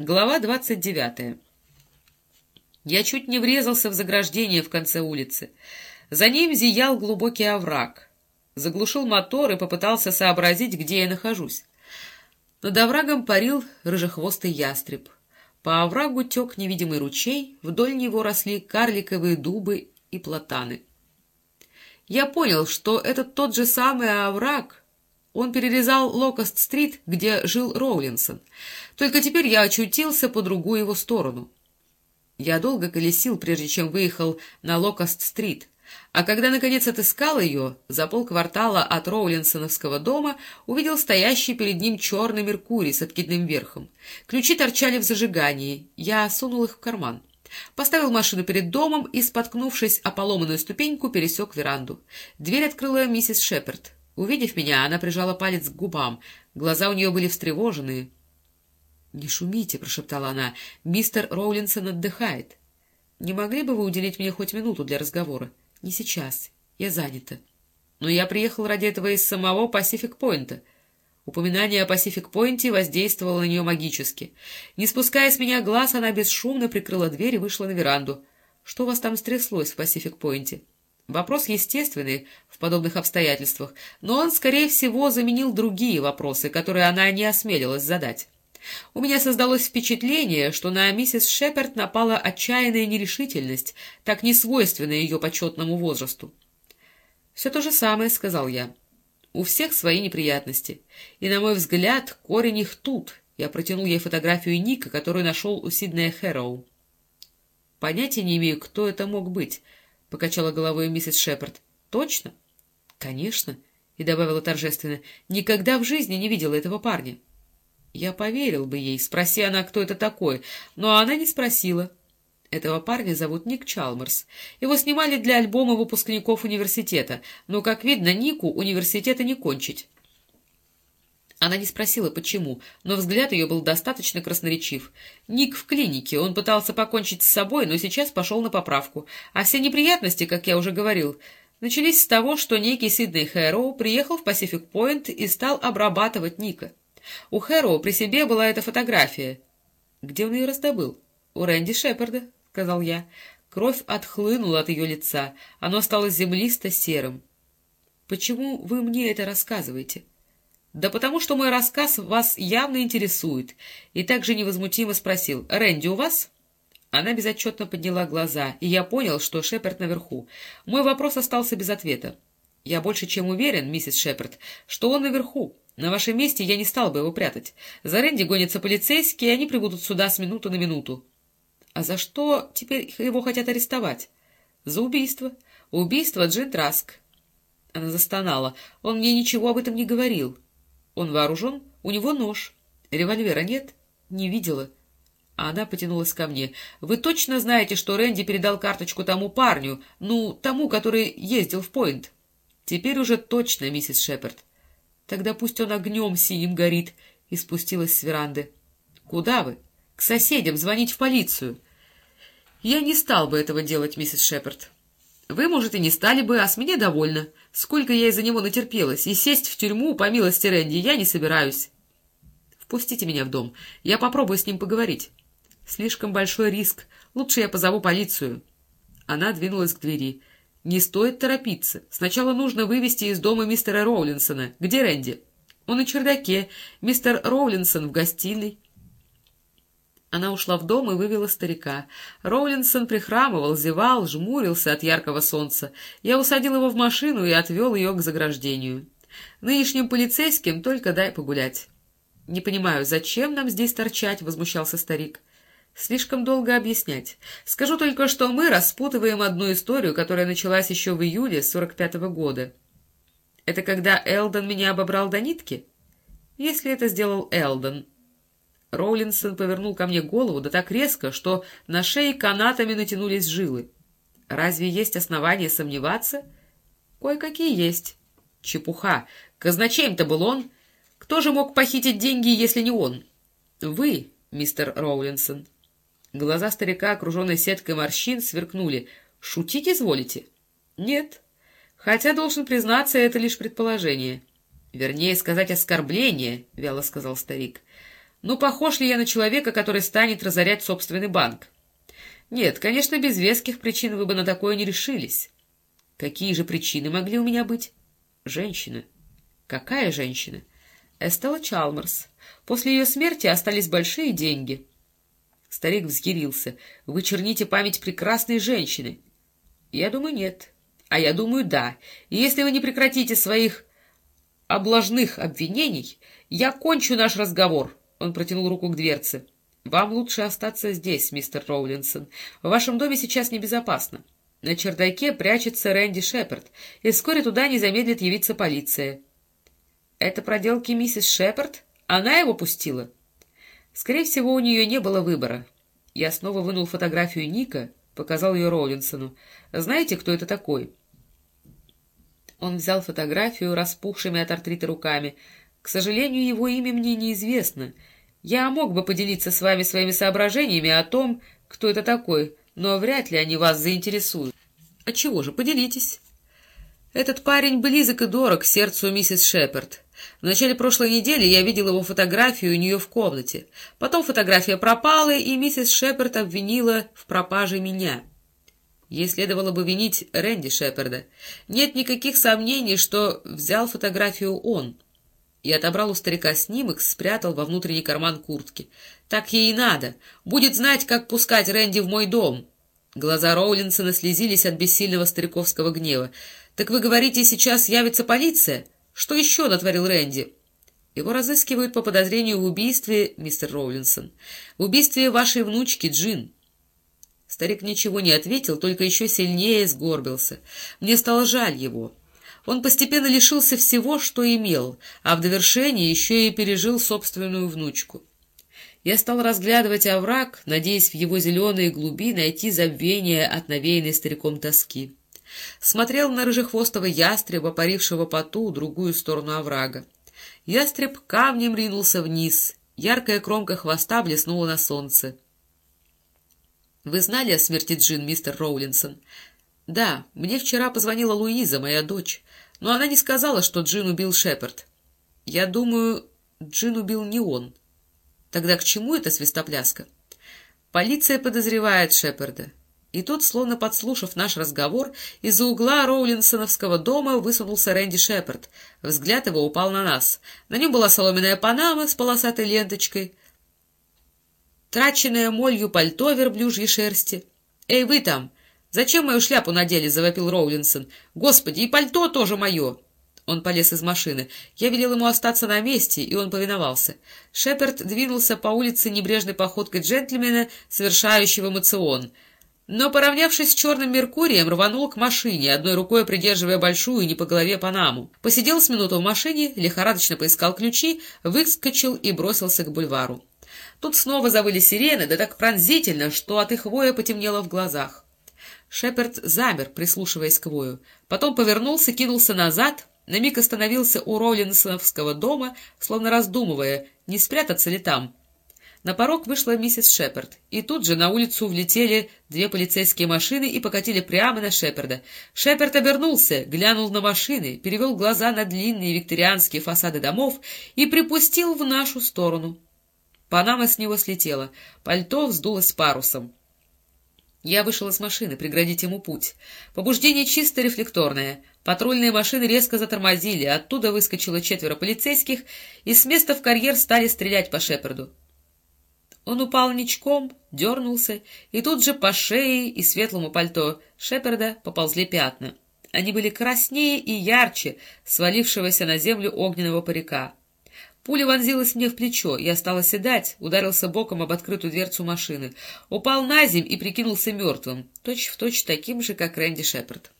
Глава двадцать девятая. Я чуть не врезался в заграждение в конце улицы. За ним зиял глубокий овраг. Заглушил мотор и попытался сообразить, где я нахожусь. Над оврагом парил рыжехвостый ястреб. По оврагу тек невидимый ручей, вдоль него росли карликовые дубы и платаны. Я понял, что это тот же самый овраг, он перерезал Локост-стрит, где жил Роулинсон. Только теперь я очутился по другую его сторону. Я долго колесил, прежде чем выехал на Локост-стрит. А когда, наконец, отыскал ее, за полквартала от Роулинсоновского дома увидел стоящий перед ним черный Меркурий с откидным верхом. Ключи торчали в зажигании. Я сунул их в карман. Поставил машину перед домом и, споткнувшись о поломанную ступеньку, пересек веранду. Дверь открыла миссис Шепард. Увидев меня, она прижала палец к губам. Глаза у нее были встревоженные. — Не шумите, — прошептала она. — Мистер Роулинсон отдыхает. — Не могли бы вы уделить мне хоть минуту для разговора? — Не сейчас. Я занята. Но я приехал ради этого из самого Пасифик-Пойнта. Упоминание о Пасифик-Пойнте воздействовало на нее магически. Не спуская с меня глаз, она бесшумно прикрыла дверь и вышла на веранду. — Что у вас там стряслось в Пасифик-Пойнте? — Вопрос естественный в подобных обстоятельствах, но он, скорее всего, заменил другие вопросы, которые она не осмелилась задать. У меня создалось впечатление, что на миссис Шеперд напала отчаянная нерешительность, так не свойственная ее почетному возрасту. «Все то же самое», — сказал я. «У всех свои неприятности, и, на мой взгляд, корень их тут». Я протянул ей фотографию Ника, которую нашел у Сиднея Хэроу. Понятия не имею, кто это мог быть, —— покачала головой миссис Шепард. — Точно? — Конечно. И добавила торжественно. — Никогда в жизни не видела этого парня. Я поверил бы ей, спроси она, кто это такой, но она не спросила. Этого парня зовут Ник Чалмерс. Его снимали для альбома выпускников университета, но, как видно, Нику университета не кончить. Она не спросила, почему, но взгляд ее был достаточно красноречив. Ник в клинике, он пытался покончить с собой, но сейчас пошел на поправку. А все неприятности, как я уже говорил, начались с того, что некий Сидней Хэроу приехал в Пасифик-Пойнт и стал обрабатывать Ника. У Хэроу при себе была эта фотография. Где он ее раздобыл? — У Рэнди Шепарда, — сказал я. Кровь отхлынула от ее лица, оно стало землисто-серым. — Почему вы мне это рассказываете? — «Да потому что мой рассказ вас явно интересует», и также невозмутимо спросил, «Рэнди у вас?» Она безотчетно подняла глаза, и я понял, что Шепард наверху. Мой вопрос остался без ответа. «Я больше чем уверен, миссис Шепард, что он наверху. На вашем месте я не стал бы его прятать. За Рэнди гонятся полицейские, и они прибудут сюда с минуты на минуту». «А за что теперь его хотят арестовать?» «За убийство. Убийство Джин Траск». Она застонала. «Он мне ничего об этом не говорил». Он вооружен? У него нож. Револьвера нет? Не видела. А она потянулась ко мне. Вы точно знаете, что Рэнди передал карточку тому парню, ну, тому, который ездил в Пойнт? Теперь уже точно, миссис Шепард. Тогда пусть он огнем синим горит. И спустилась с веранды. Куда вы? К соседям, звонить в полицию. Я не стал бы этого делать, миссис Шепард. Вы, может, и не стали бы, а с меня довольно. Сколько я из-за него натерпелась, и сесть в тюрьму, по милости Рэнди, я не собираюсь. Впустите меня в дом, я попробую с ним поговорить. Слишком большой риск, лучше я позову полицию. Она двинулась к двери. Не стоит торопиться. Сначала нужно вывести из дома мистера Роулинсона. Где Рэнди? Он на чердаке, мистер Роулинсон в гостиной. Она ушла в дом и вывела старика. Роулинсон прихрамывал, зевал, жмурился от яркого солнца. Я усадил его в машину и отвел ее к заграждению. Нынешним полицейским только дай погулять. — Не понимаю, зачем нам здесь торчать? — возмущался старик. — Слишком долго объяснять. Скажу только, что мы распутываем одну историю, которая началась еще в июле сорок пятого года. — Это когда Элдон меня обобрал до нитки? — Если это сделал Элдон, Роулинсон повернул ко мне голову, да так резко, что на шее канатами натянулись жилы. Разве есть основания сомневаться? Кое-какие есть. Чепуха. Казначеем-то был он. Кто же мог похитить деньги, если не он? Вы, мистер Роулинсон. Глаза старика, окруженные сеткой морщин, сверкнули. Шутить изволите? Нет. Хотя, должен признаться, это лишь предположение. Вернее, сказать оскорбление, — вяло сказал старик. Ну, похож ли я на человека, который станет разорять собственный банк? Нет, конечно, без веских причин вы бы на такое не решились. Какие же причины могли у меня быть? Женщина. Какая женщина? Эстела Чалмерс. После ее смерти остались большие деньги. Старик взъярился. Вы черните память прекрасной женщины. Я думаю, нет. А я думаю, да. И если вы не прекратите своих облажных обвинений, я кончу наш разговор. Он протянул руку к дверце. Вам лучше остаться здесь, мистер Роулинсон. В вашем доме сейчас небезопасно. На чердаке прячется Рэнди Шепард, и вскоре туда не замедлит явиться полиция. Это проделки миссис Шепард? Она его пустила? Скорее всего, у нее не было выбора. Я снова вынул фотографию Ника, показал ее Роулинсону. Знаете, кто это такой? Он взял фотографию распухшими от артрита руками. К сожалению, его имя мне неизвестно. Я мог бы поделиться с вами своими соображениями о том, кто это такой, но вряд ли они вас заинтересуют. А чего же, поделитесь. Этот парень близок и дорог сердцу миссис Шепард. В начале прошлой недели я видел его фотографию у нее в комнате. Потом фотография пропала, и миссис Шепард обвинила в пропаже меня. Ей следовало бы винить Рэнди Шепарда. Нет никаких сомнений, что взял фотографию он. И отобрал у старика снимок, спрятал во внутренний карман куртки. Так ей и надо. Будет знать, как пускать Рэнди в мой дом. Глаза Роулинсона слезились от бессильного стариковского гнева. «Так вы говорите, сейчас явится полиция? Что еще натворил Рэнди?» «Его разыскивают по подозрению в убийстве, мистер Роулинсон. В убийстве вашей внучки Джин». Старик ничего не ответил, только еще сильнее сгорбился. Мне стало жаль его. Он постепенно лишился всего, что имел, а в довершении еще и пережил собственную внучку. Я стал разглядывать овраг, надеясь в его зеленые глуби найти забвение от навеянной стариком тоски. Смотрел на рыжехвостого ястреба, парившего по ту, другую сторону оврага. Ястреб камнем ринулся вниз, яркая кромка хвоста блеснула на солнце. — Вы знали о смерти Джин, мистер Роулинсон? — Да, мне вчера позвонила Луиза, моя дочь, но она не сказала, что Джин убил Шепард. Я думаю, Джин убил не он. — Тогда к чему эта свистопляска? Полиция подозревает Шепарда. И тут, словно подслушав наш разговор, из-за угла Роулинсоновского дома высунулся Рэнди Шепард. Взгляд его упал на нас. На нем была соломенная панама с полосатой ленточкой, траченное молью пальто верблюжьей шерсти. «Эй, вы там! Зачем мою шляпу надели?» — завопил Роулинсон. «Господи, и пальто тоже мое!» Он полез из машины. Я велел ему остаться на месте, и он повиновался. Шеперд двинулся по улице небрежной походкой джентльмена, совершающего мацион. Но, поравнявшись с черным Меркурием, рванул к машине, одной рукой придерживая большую не по голове Панаму. Посидел с минуту в машине, лихорадочно поискал ключи, выскочил и бросился к бульвару. Тут снова завыли сирены, да так пронзительно, что от их воя потемнело в глазах. Шеперд замер, прислушиваясь к вою. Потом повернулся, кинулся назад, на миг остановился у Роллинсовского дома, словно раздумывая, не спрятаться ли там. На порог вышла миссис Шепард, и тут же на улицу влетели две полицейские машины и покатили прямо на Шепарда. Шепард обернулся, глянул на машины, перевел глаза на длинные викторианские фасады домов и припустил в нашу сторону. Панама с него слетела, пальто вздулось парусом. Я вышел из машины, преградить ему путь. Побуждение чисто рефлекторное. Патрульные машины резко затормозили, оттуда выскочило четверо полицейских, и с места в карьер стали стрелять по Шепарду. Он упал ничком, дернулся, и тут же по шее и светлому пальто Шепарда поползли пятна. Они были краснее и ярче свалившегося на землю огненного парика. Пуля вонзилась мне в плечо, я стал оседать, ударился боком об открытую дверцу машины, упал на земь и прикинулся мертвым, точь-в-точь точь таким же, как Рэнди Шепард.